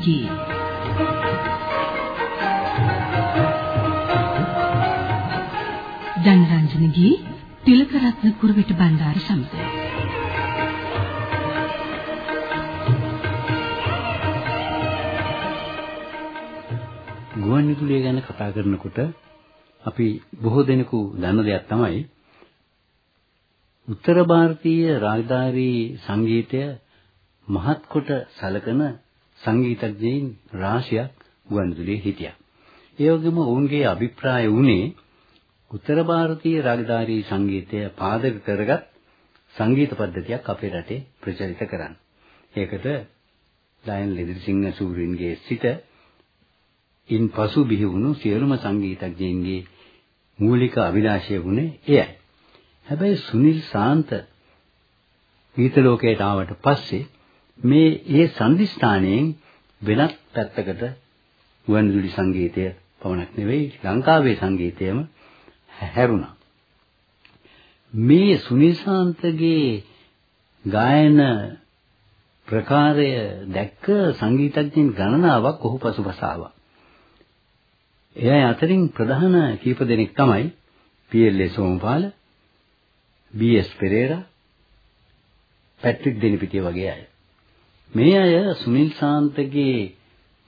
ජනරංජනගේ ජනරංජනගේ තිලකරත්න කුරුවිට බණ්ඩාර සමඟ ගුවන් විදුලිය ගැන කතා කරනකොට අපි බොහෝ දෙනෙකු දන්න දෙයක් තමයි උත්තර භාරතීය රාජධාරී සංගීතය මහත් කොට සැලකන සංගීතඥයින් රාශියක් ගුවන් විදුලියේ හිටියා. ඒ වගේම ඔවුන්ගේ අභිප්‍රාය වුණේ උත්තර භාරතීය රාගධාරී සංගීතය පාදක කරගත් සංගීත පද්ධතියක් අපේ රටේ ප්‍රචලිත කරන්න. ඒකට දයන් ලෙදිරිසිංහ සූරින්ගේ සිට ඉන් පසු බිහි වුණු සියලුම සංගීතඥයින්ගේ මූලික අභිලාෂය වුණේ එයයි. හැබැයි සුනිල් සාන්ත ගීත ලෝකයට ආවට පස්සේ මේ ඒ සංදිස්ථානයෙන් වෙනත් පැත්තකට ගුවන්විදුලි සංගීතය පමණක් නෙවෙයි ලංකාවේ සංගීතයම හැරුණා. මේ සුනිල් සාන්තගේ ගායන ප්‍රකාරය දැක්ක සංගීතඥයින් ගණනාවක් ඔහු පසුපස ආවා. එයයි අතරින් ප්‍රධාන කීප දෙනෙක් තමයි පී.එල්.ඒ. සෝමපාල, බී.එස්. පෙරේරා, පැට්‍රික් දෙනිපිටිය වගේ අය. මේ අය සුනිල් ශාන්තගේ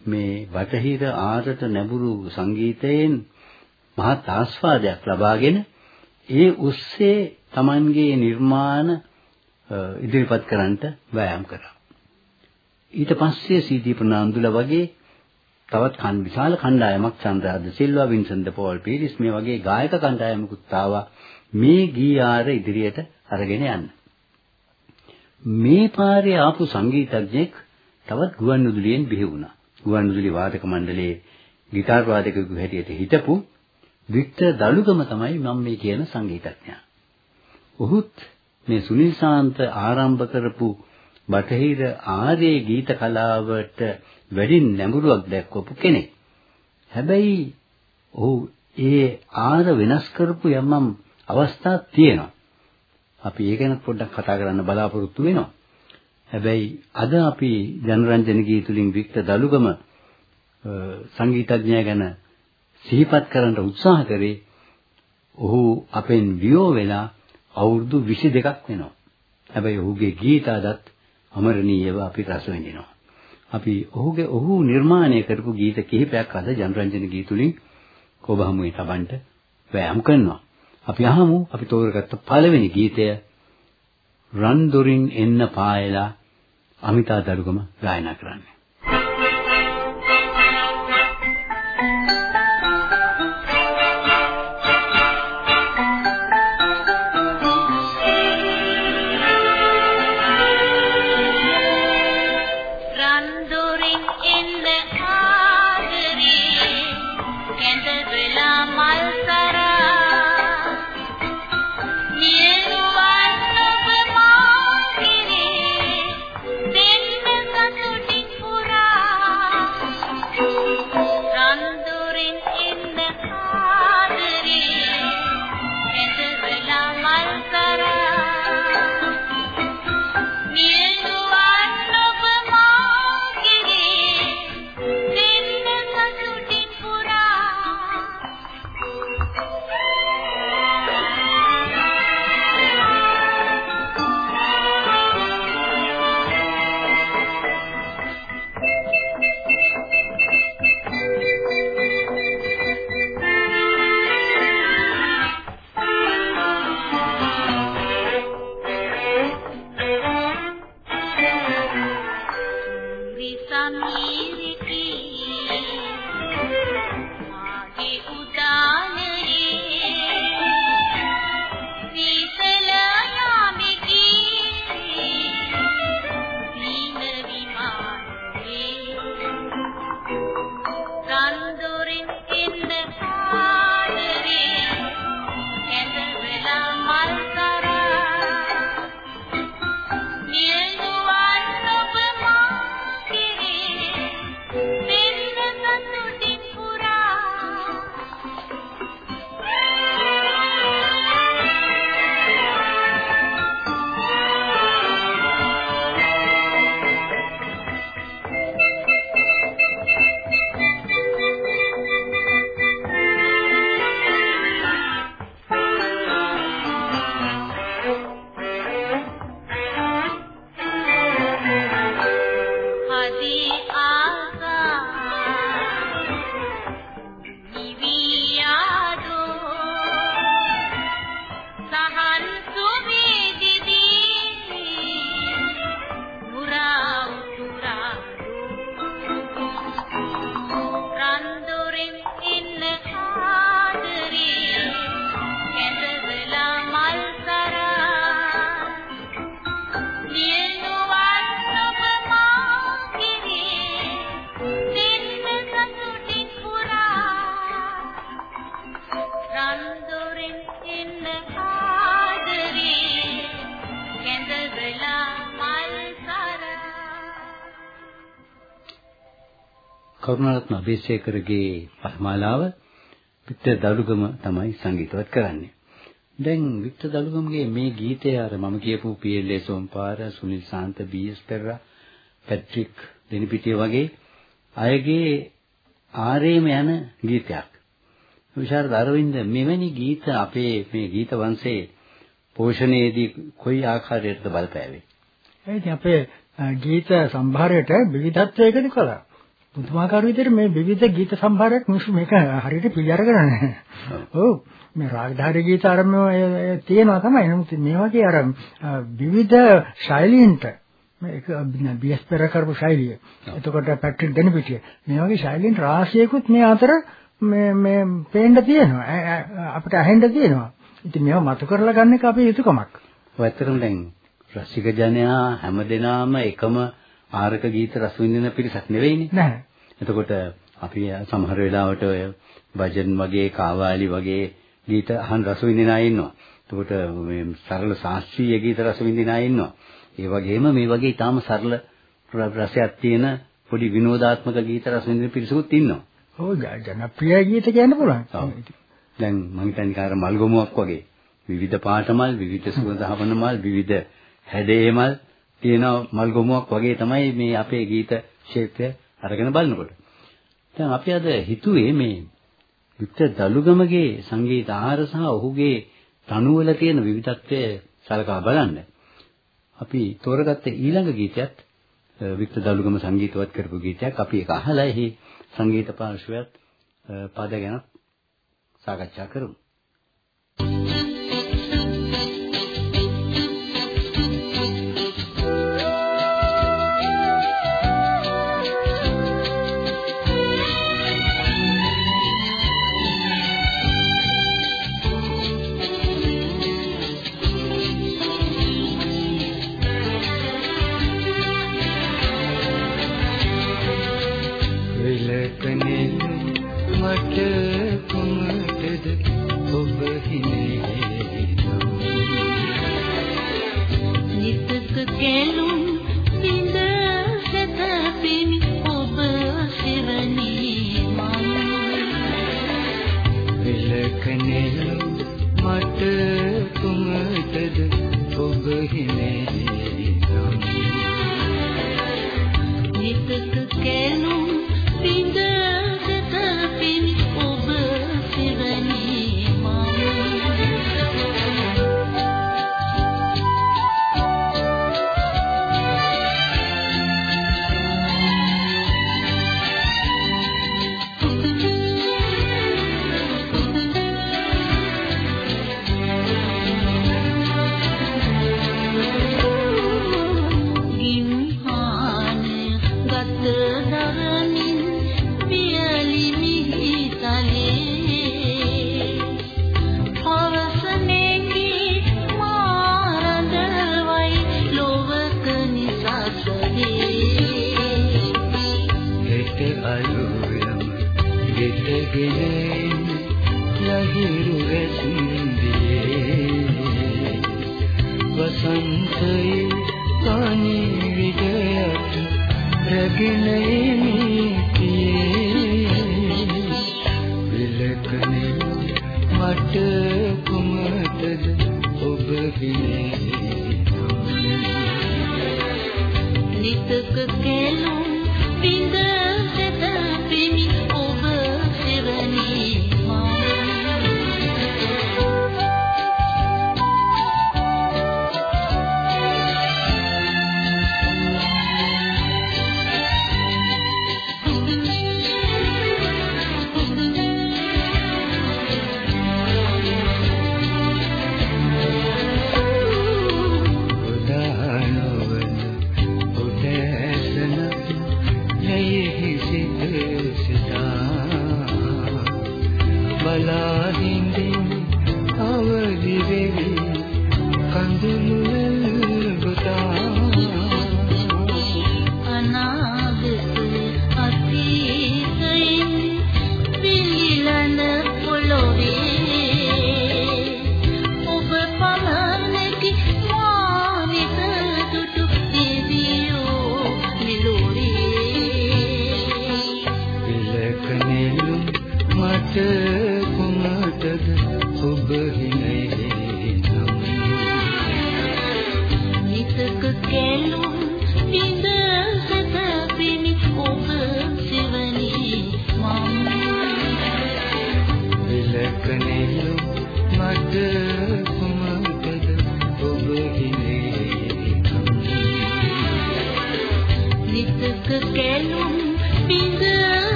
මේ බටහිර ආරට නැඹුරු සංගීතයෙන් මහත් ආස්වාදයක් ලබාගෙන ඒ උස්සේ Tamanගේ නිර්මාණ ඉදිරිපත් කරන්නට වෑයම් කරා. ඊට පස්සේ සීදී ප්‍රනාන්දුල වගේ තවත් කන් විශාල කණ්ඩායමක් චන්ද්‍රාද සිල්වා වින්සන්ත පෝල් පීරිස් මේ වගේ ගායක කණ්ඩායමකුත් ආවා මේ ගීයාර ඉදිරියට අරගෙන යන්න. මේ පාරේ ආපු සංගීතඥයෙක් තවත් ගුවන්විදුලියෙන් බිහි වුණා. ගුවන්විදුලි වාදක මණ්ඩලයේ ගිටාර් වාදකයෙකු හැටියට හිටපු වික්ටර් දලුගම තමයි මම මේ කියන සංගීතඥයා. ඔහුත් මේ සුනිල් ශාන්ත ආරම්භ කරපු බටහිර ආර්ය ගීත කලාවට වැඩි නැඹුරුවක් දක්වපු කෙනෙක්. හැබැයි ඔහු ඒ ආර වෙනස් කරපු යම්ම් අවස්ථා තියෙනවා. අපි ඒ ගැන පොඩ්ඩක් කතා කරන්න බලාපොරොත්තු වෙනවා. හැබැයි අද අපි ජනරන්ජන ගීතුලින් වික්ටර් දලුගම සංගීතඥයා ගැන සිහිපත් කරන්න උත්සාහ කරේ ඔහු අපෙන් වියෝ වෙලා අවුරුදු 22ක් වෙනවා. හැබැයි ඔහුගේ ගීත අදත් අමරණීයව අපි රස විඳිනවා. අපි ඔහුගේ ඔහු නිර්මාණය කරපු ගීත කිහිපයක් අද ජනරන්ජන ගීතුලින් ඔබ හමුවේ තබන්න වෑයම් කරනවා. අපි අහමු අපි තෝරගත්ත පළවෙනි ගීතය රන් දොරින් එන්න පායලා අමිතා දරුගම ගායනා කරන්නේ. කරුණාරත්න අබේසේකරගේ පහමාලාව වික්ටර් දලුගම තමයි සංගීතවත් කරන්නේ. දැන් වික්ටර් දලුගමගේ මේ ගීතය අර මම කියපු පීඑල්ඒ සෝම්පාර, සුනිල් සාන්ත, බීඑස් පෙරරා, පැට්‍රික් දෙනිපිටිය වගේ අයගේ ආරේම යන ගීතයක්. විශාරද අරවින්ද මෙවැනි ගීත අපේ මේ ගීත වංශයේ පෝෂණයේදී කොයි ආකාරයකටද බලපෑවේ? ඒ ඉතින් අපේ ගීත සම්භාරයට විවිධත්වයකදී කළා. පුදුමාකාර විදිහට මේ විවිධ ගීත සම්භාරයක් මිනිස්සු මේක හරියට පිළිඅරගෙන නැහැ. ඔව් මේ රාගධාරී ගීත ආරම්භය තියෙනවා තමයි. නමුත් මේ වගේ අර විවිධ ශෛලීන්ට මේක බීඑස් පෙර කරපු ශෛලිය. එතකොට පැට්‍රික් දෙනපිටිය. මේ වගේ ශෛලීන් රාශියකුත් මේ අතර මේ මේ පේන්න තියෙනවා. අපිට ඇහෙන්න තියෙනවා. ඉතින් මේවා මතු කරලා ගන්න එක අපේ යුතුයකමක්. ඔය ඇත්තටම දැන් රසික ජනයා හැමදෙනාම එකම ආරක ගීත රස විඳින පිරිසක් නෙවෙයිනේ. නැහැ. එතකොට අපි සමහර වෙලාවට ඔය භජන් වගේ කාවාලි වගේ ගීත අහන් රස විඳින අය ඉන්නවා. එතකොට මේ සරල ශාස්ත්‍රීය ගීත රස විඳින අය ඉන්නවා. ඒ වගේම මේ වගේ ඊටාම සරල රසයක් තියෙන පොඩි විනෝදාත්මක ගීත රස විඳින පිරිසකුත් ඉන්නවා. ඔව් ජනප්‍රිය ගීත කියන්න පුළුවන්. දැන් මම හිතන්නේ කාර මල්ගොමුවක් වගේ විවිධ පාටමල්, විවිධ සුවඳ හවන මල්, විවිධ හැඩේ මල් තියෙන මල්ගොමුවක් වගේ තමයි මේ අපේ ගීත ක්ෂේත්‍රය අරගෙන බලනකොට. දැන් අපි අද හිතුවේ මේ වික්ටර් දලුගමගේ සංගීත ආහාර සහ ඔහුගේ තනුවල තියෙන විවිධත්වය සලකා බලන්න. අපි තෝරගත්ත ඊළඟ ගීතයත් වික්ටර් දලුගම සංගීතවත් කරපු ගීතයක්. අපි ඒක අහලා එහි සංගීත පාර්ශ්වයත් පද ගැන සාකච්ඡා කරමු.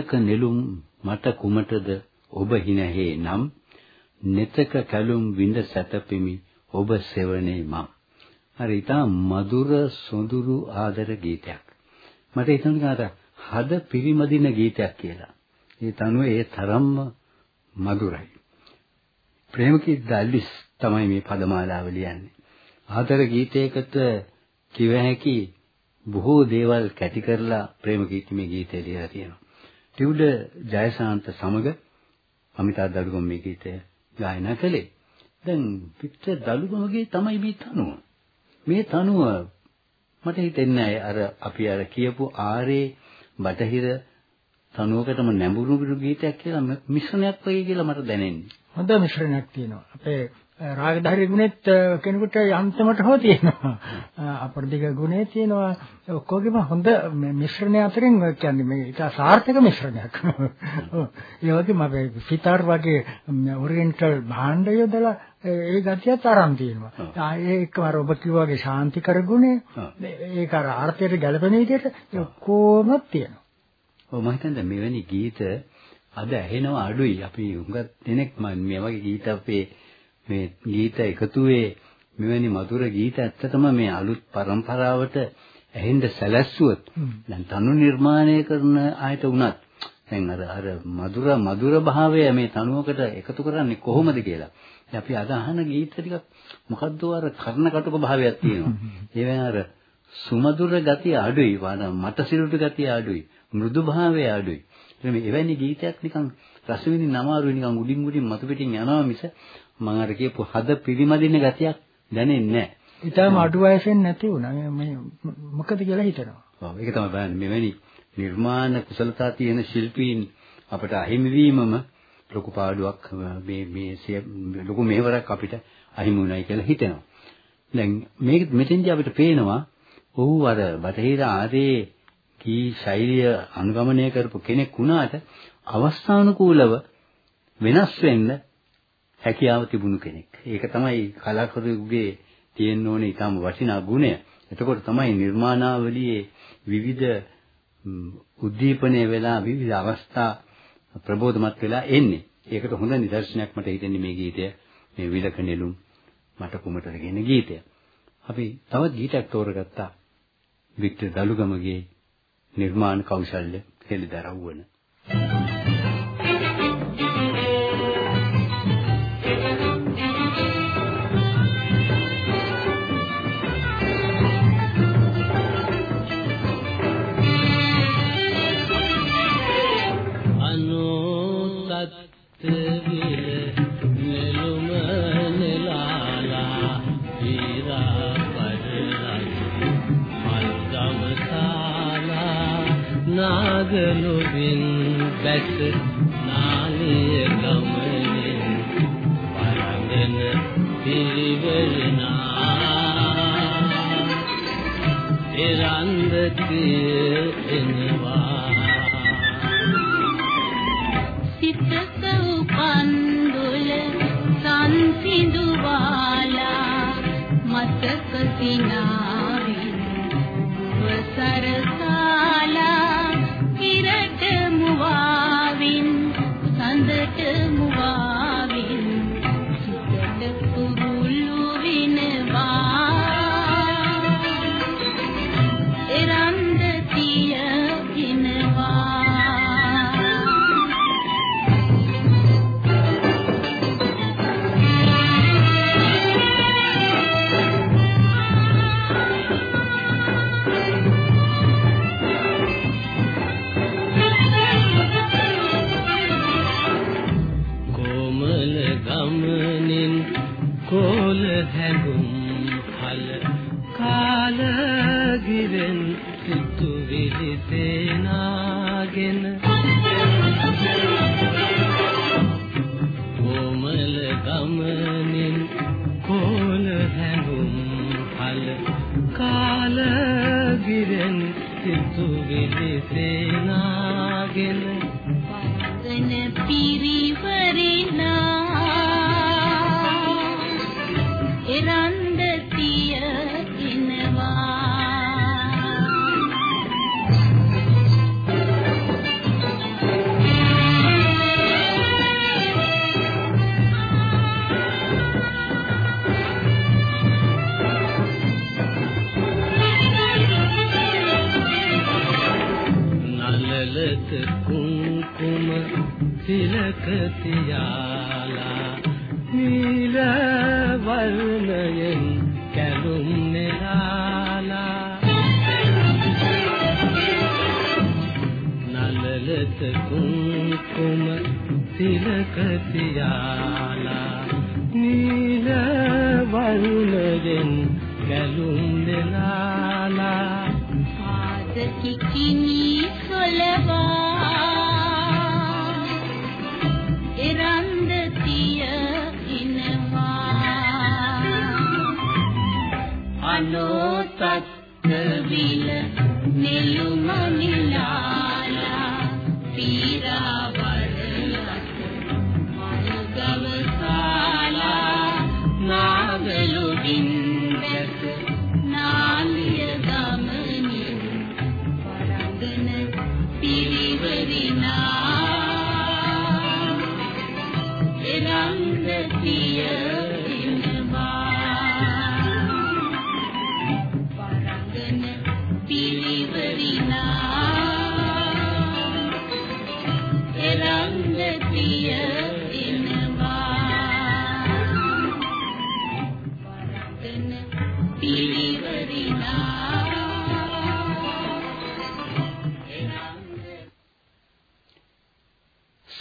මම විලක නෙළුම් මට කුමටද? ඔබ හිනහේ නම් නෙතක කැලුම් විඳ සැතපෙමි ඔබ සෙවනේ මම් හරි ඊටා මధుර සොඳුරු ආදර ගීතයක්. මට හිතෙනවා අර හද පිරිමදින ගීතයක් කියලා. ඒ තනුව ඒ තරම්ම මధుරයි. ප්‍රේමකී දල්විස් තමයි මේ පදමාලාව ලියන්නේ. ආදර ගීතයකට කිව හැකි බොහෝ දේවල් කැටි කරලා ප්‍රේමකීර්ති මේ ගීතය ලියලා තියෙනවා. ටිවුඩ ජයසාන්ත සමග අමිතා දලුගම මේ ගීතය ගායනා කළේ. දැන් පිටර දලුගමගේ තමයි මේ තනුව. මේ තනුව මට හිතෙන්නේ අර අපි අර කියපු ආරේ බටහිර තනුවකටම නැඹුරු ගීතයක් කියලා මිශ්‍රණයක් වගේ කියලා මට දැනෙන්නේ. හොඳ මිශ්‍රණයක් තියෙනවා. අපේ රාගධාරී ගුණෙත් කෙනෙකුට යන්තමට හෝ තියෙනවා. අපරදිග ගුණේ තියෙනවා. ඔක්කොගෙම හොඳ මිශ්‍රණය අතරින් කියන්නේ මේ ඒක සාර්ථක මිශ්‍රණයක්. ඒ වගේම අපේ සිතාර් වගේ ඔරියන්ටල් භාණ්ඩ යොදලා ඒ ගතියත් ආරම් තියෙනවා. ඒකම අර ඔබ කිව්වා වගේ ශාන්තිකර ගුණය ඒක අර ආර්ථයට ගැළපෙන විදිහට ඔක්කොම තියෙනවා. ඔව් මම හිතන්නේ මෙවැනි ගීත අද ඇහෙනවා අඩුයි. අපි හුඟක් දෙනෙක් මේ වගේ ගීත අපේ මේ ගීත එකතුවේ මෙවැනි මధుර ගීත ඇත්තටම මේ අලුත් પરම්පරාවට ඇහෙන්න සැලැස්සුවත් දැන් තනු නිර්මාණය කරන ආයත උනත් දැන් අර අර මధుර මధుර භාවය මේ තනුවකට එකතු කරන්නේ කොහොමද කියලා. අපි අද අහන ගීත ටිකක් මොකද්ද අර කර්ණකටුක භාවයක් තියෙනවා. ඒවෙන් අර සුමధుර ගතිය අඩුයි, මට සිරුට ගතිය අඩුයි, මෘදු භාවය අඩුයි. එවැනි ගීතයක් නිකන් රස විඳින්න අමාරුයි නිකන් උඩින් උඩින් මතු පිටින් යනවා මිස මම අර කියපු හද පිරිමදින ගතියක් දැනෙන්නේ නැහැ. ඊටම අඩු වයසෙන් නැති වුණා. මේ මොකද කියලා හිතනවා. ඔව් ඒක තමයි බලන්න මෙවැනි නිර්මාණ කුසලතා තියෙන ශිල්පීන් අපට අහිමි වීමම ලොකු පාඩුවක් මේ මේ ලොකු මෙහෙවරක් අපිට අහිමි වුණයි කියලා හිතෙනවා. දැන් මේක මෙතෙන්දී අපිට පේනවා ඔහු අර බටහිර ආදී කී ශෛලිය අනුගමනය කරපු කෙනෙක් වුණාට අවස්ථානුකූලව වෙනස් වෙන්න හැකියාව තිබුණු කෙනෙක්. ඒක තමයි කලාකරුවෙකුගේ තියෙන්න ඕනේ ඊටම වටිනා ගුණය. එතකොට තමයි නිර්මාණාවලියේ විවිධ උද්දීපනය වෙලා විවිධ අවස්ථා ප්‍රබෝධමත් වෙලා එන්නේ. ඒකට හොඳ නිදර්ශනයක් මට හිතෙන්නේ මේ ගීතය මේ විලක නෙළුම් මට කුමටද කියන ගීතය. අපි තවත් ගීතයක් තෝරගත්තා. වික්ටර් දලුගමගේ නිර්මාණ කෞශල්‍ය හෙළිදරව් වන මතක සිනාවින් වසරසාලා සිතුවිලි සේනාගෙන තිලක තියාලා නීල වර්ණයෙන් කැලුම් නෙලාලා නලලත කුංකුම තිලක තියාලා නීල වර්ණයෙන් කැලුම් අනෝතත් විල නෙළුමනිලාලා පීරාවරලත් මල්ගවසාලා නාගලුඩින්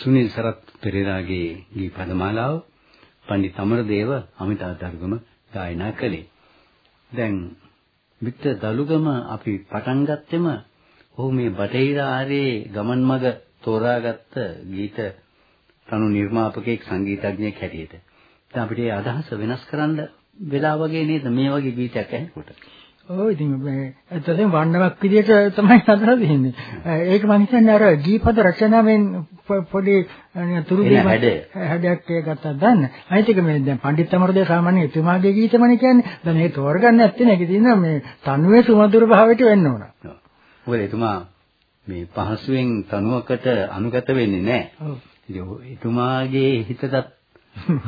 සුනිල් සරත් පෙරේරාගේ ගී පදමාලාව පණ්ඩිත අමරදේව අමිතා දර්ගම ගායනා කළේ. දැන් වික්ටර් දලුගම අපි පටන් ගත්තෙම ඔහු මේ බටහිර ආරේ ගමන් මඟ තෝරාගත්ත ගීත තනු නිර්මාපකෙක් සංගීතඥයෙක් හැටියට. දැන් අපිට ඒ අදහස වෙනස් කරන්න වෙලා වගේ නේද මේ වගේ ගීතයක් ඇහෙනකොට. ඔව් ඉතින් මේ ඇත්තටම වන්නවක් විදියට තමයි හදලා තියෙන්නේ. ඒක මම හිතන්නේ අර ගීපද රචනාවෙන් පොඩි තුරු හැඩය. හැඩයක් ඒ ගත්තත් දන්න. අනිත් එක මේ දැන් පඬිත් අමරදේව සාමාන්‍ය එතුමාගේ ගීතමනේ කියන්නේ. දැන් ඒක තෝරගන්න නැත්තේ නේ. ඒක මේ තනුවේ සුමధుර භාවයට වෙන්න ඕන. ඔව්. එතුමා මේ පහසුවෙන් තනුවකට අනුගත වෙන්නේ නැහැ. ඔව්. එතුමාගේ හිතට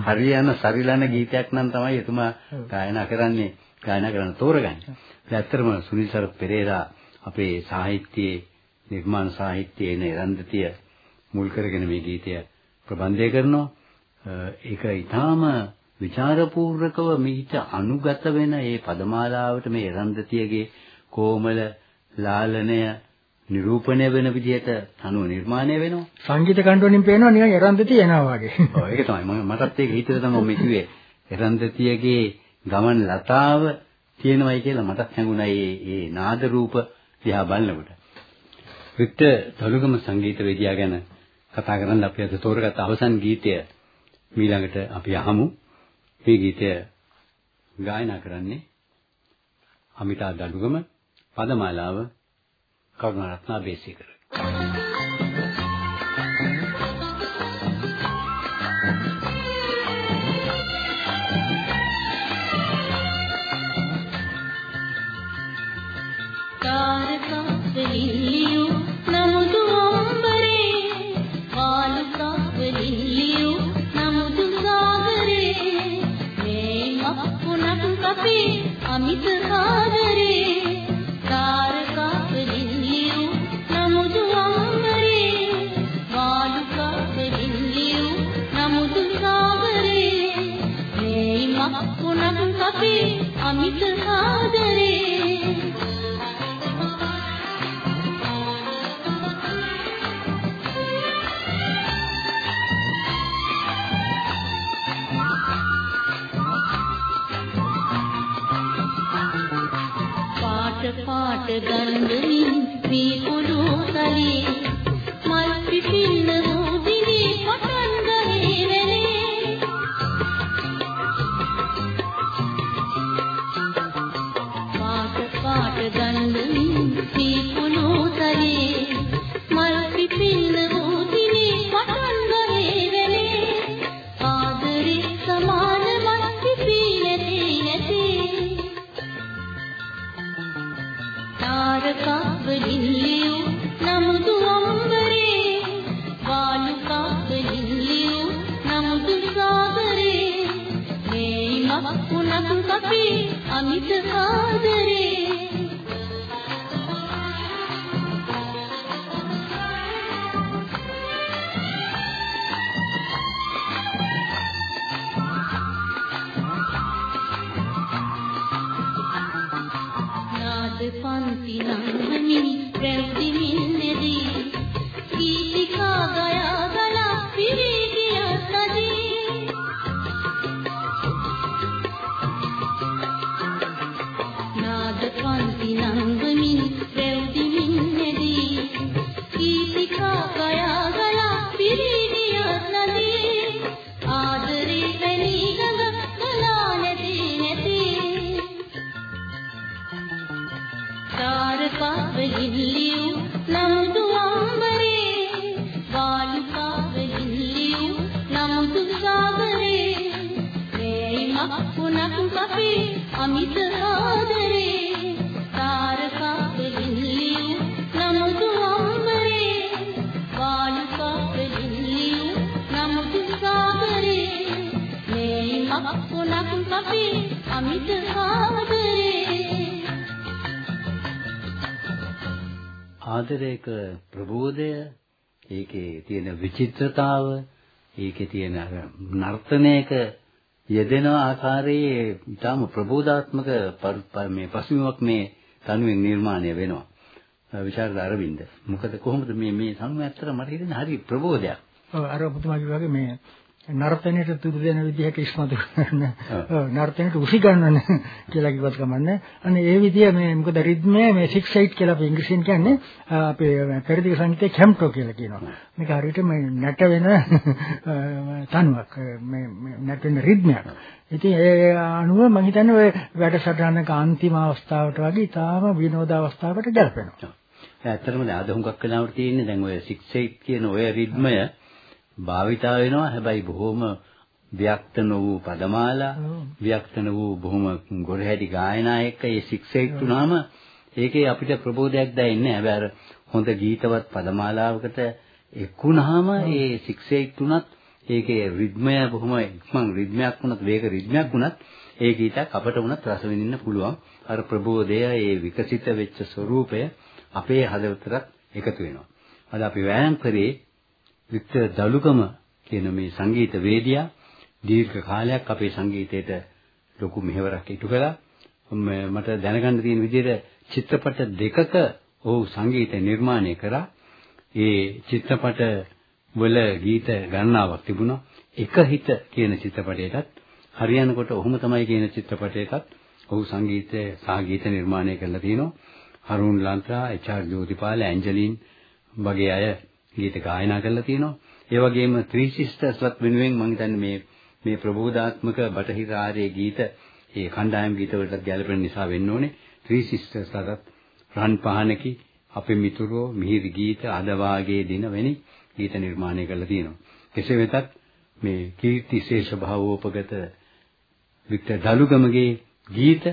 හරියන සරිලන ගීතයක් නම් තමයි එතුමා. ගායනා කරන්නේ ගායනා කරන්න තෝරගන්නේ. ඇත්තටම සුනිල් සරත් පෙරේරා අපේ සාහිත්‍යයේ නිර්මාණ සාහිත්‍යයේ එන එරන්දතිය මුල් කරගෙන මේ ගීතය ප්‍රබන්ධය කරනවා. ඒක ඊටාම ਵਿਚාරපූර්වකව මීට අනුගත වෙන මේ පදමාලාවට මේ එරන්දතියගේ කොමල ලාලනය නිරූපණය වෙන විදිහට අනුව නිර්මාණය වෙනවා. සංගීත කණ්ඩෝණින් පේනවා නිකන් එරන්දි තියෙනවා වගේ. ඔව් ඒක තමයි මම මටත් ඒක හිතේ තමයි මම කිව්වේ. එරන්දතියගේ ගමන් ලතාව තියෙනවයි කියලා මටත් හැඟුණා මේ මේ නාද රූප දිහා බලනකොට. වික්ටර් දලුගම සංගීත වේදියා ගැන කතා කරන්න අපි අද තෝරගත්ත අවසන් ගීතය මීළඟට අපි අහමු. මේ ගීතය ගායනා කරන්නේ අමිතා දලුගම පදමාලාව කරුණාරත්න බේසිකර. තාරකාවලියු 勇敢的你。අමිත ආදරේ පුනක් කපි අමිත ආදරේ තාරකා වලින් ලියූ නමුදු අම්බරේ වාලුකා වලින් ලියූ නමුදු සාගරේ මේමක් පුනක් කපි අමිත ආදරේ. ආදරයක ප්‍රබෝධය ඒකේ තියෙන විචිත්‍රතාව ඒකේ තියෙන අර නර්තනයක යෙදෙන ආකාරයේ ඊටම ප්‍රබෝධාත්මක පර්- පර්- මේ පසුබිමක් මේ තනුවෙන් නිර්මාණය වෙනවා. විශාරද අරවින්ද. මොකද කොහොමද මේ මේ තනුව ඇත්තට මට හිතෙන්නේ හරි ප්‍රබෝධයක්. ඔව් අර ඔබතුමා කිව්වා වගේ මේ නර්තනයට තුරු දෙන විදිහට ඉස්මතු කරන නර්තනයට උසි ගන්නන කියලා කිව්වත් කමන්නේ. අනේ ඒ විදිය මේ මොකද රිද්මය මේ 6 8 කියලා අපි ඉංග්‍රීසියෙන් කියන්නේ අපේ පෙරදිග සංගීතයේ කැම්ටෝ කියලා කියනවා. මේක හරියට මේ නැට වෙන තනුවක් මේ නැට වෙන රිද්මයක්. ඉතින් ඒ අනුව මම හිතන්නේ ඔය වැඩසටහනක අන්තිම අවස්ථාවට වගේ ඊටාම විනෝද අවස්ථාවකට ගැලපෙනවා. ඇත්තටම දැන් අද හුඟක් වෙලාවට තියෙන්නේ දැන් ඔය 6 8 කියන ඔය රිද්මය භාවිතා වෙනවා හැබැයි බොහොම ව්‍යක්ත නොවූ පදමාලා. ව්‍යක්ත නොවූ බොහොම ගොරහැටි ගායනා එක්ක ඒ 6 8 තුනම ඒකේ අපිට ප්‍රබෝධයක් දැනෙන්නේ. හැබැයි අර හොඳ ගීතවත් පදමාලාවකට එක්ුණාම ඒ 6 8 තුනත් ඒකේ රිද්මය බොහොම ඉක්මන් රිද්මයක් වුණත් වේග රිද්මයක් වුණත් ඒ ගීතයක් අපට වුණත් රස විඳින්න පුළුවන්. අර ප්‍රබෝධය ඒ විකසිත වෙච්ච ස්වરૂපය අපේ හදවතට එකතු වෙනවා. අද අපි වෑයම් කරේ වික්ටර් දලුගම කියන මේ සංගීත වේදියා දීර්ඝ කාලයක් අපේ සංගීතයට ලොකු මෙහෙවරක් ඉටු කළා. ම- මට දැනගන්න තියෙන විදිහට චිත්‍රපට දෙකක ඔහු සංගීත නිර්මාණය කරා. ඒ චිත්‍රපට වල ගීත ගණනාවක් තිබුණා. එක හිත කියන චිත්‍රපටයටත් හරියනකොට ඔහුම තමයි කියන චිත්‍රපටයටත් ඔහු සංගීතය සහ ගීත නිර්මාණය කරලා තිනවා. හරුන් ලන්ත්‍රා, එච්.ආර්. ජෝතිපාල, ඇන්ජලින් වගේ අය ගීත ගායනා කරලා තිනවා. ඒ වගේම ත්‍රී සිස්ටර්ස්ලත් වෙනුවෙන් මම හිතන්නේ මේ මේ ප්‍රබෝධාත්මක බටහිර ආර්ය ගීත ඒ කණ්ඩායම් ගීත වලට ගැලපෙන නිසා වෙන්න ඕනේ. ත්‍රී සිස්ටර්ස්ලට රන් පහනකි අපේ මිතුරෝ මිහිරි ගීත අද වාගේ දින වෙනි ගීත නිර්මාණය කරලා තියෙනවා. කෙසේ වෙතත් මේ කීර්ති ශේෂ භාවෝපගත වික්ටර් දලුගමගේ ගීත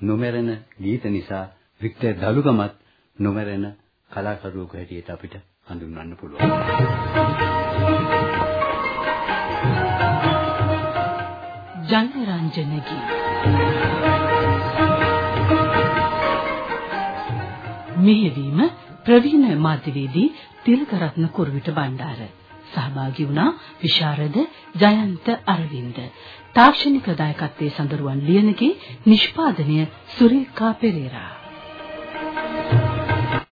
නොමරන ගීත නිසා වික්ටර් දලුගමත් නොමරන කලාකරුවෙකු හැටියට අපිට හඳුන්වන්න පුළුවන්. ජනරංජනගේ මෙහෙවීම ප්‍රවීණ මාධ්‍යවේදී තිලකරත්න කුරුවිට බණ්ඩාර. සහභාගී වුණා විශාරද ජයන්ත අරවින්ද. තාක්ෂණික දායකත්වයේ සඳරුවන් ලියනගේ නිෂ්පාදනය සුරේකා පෙරේරා.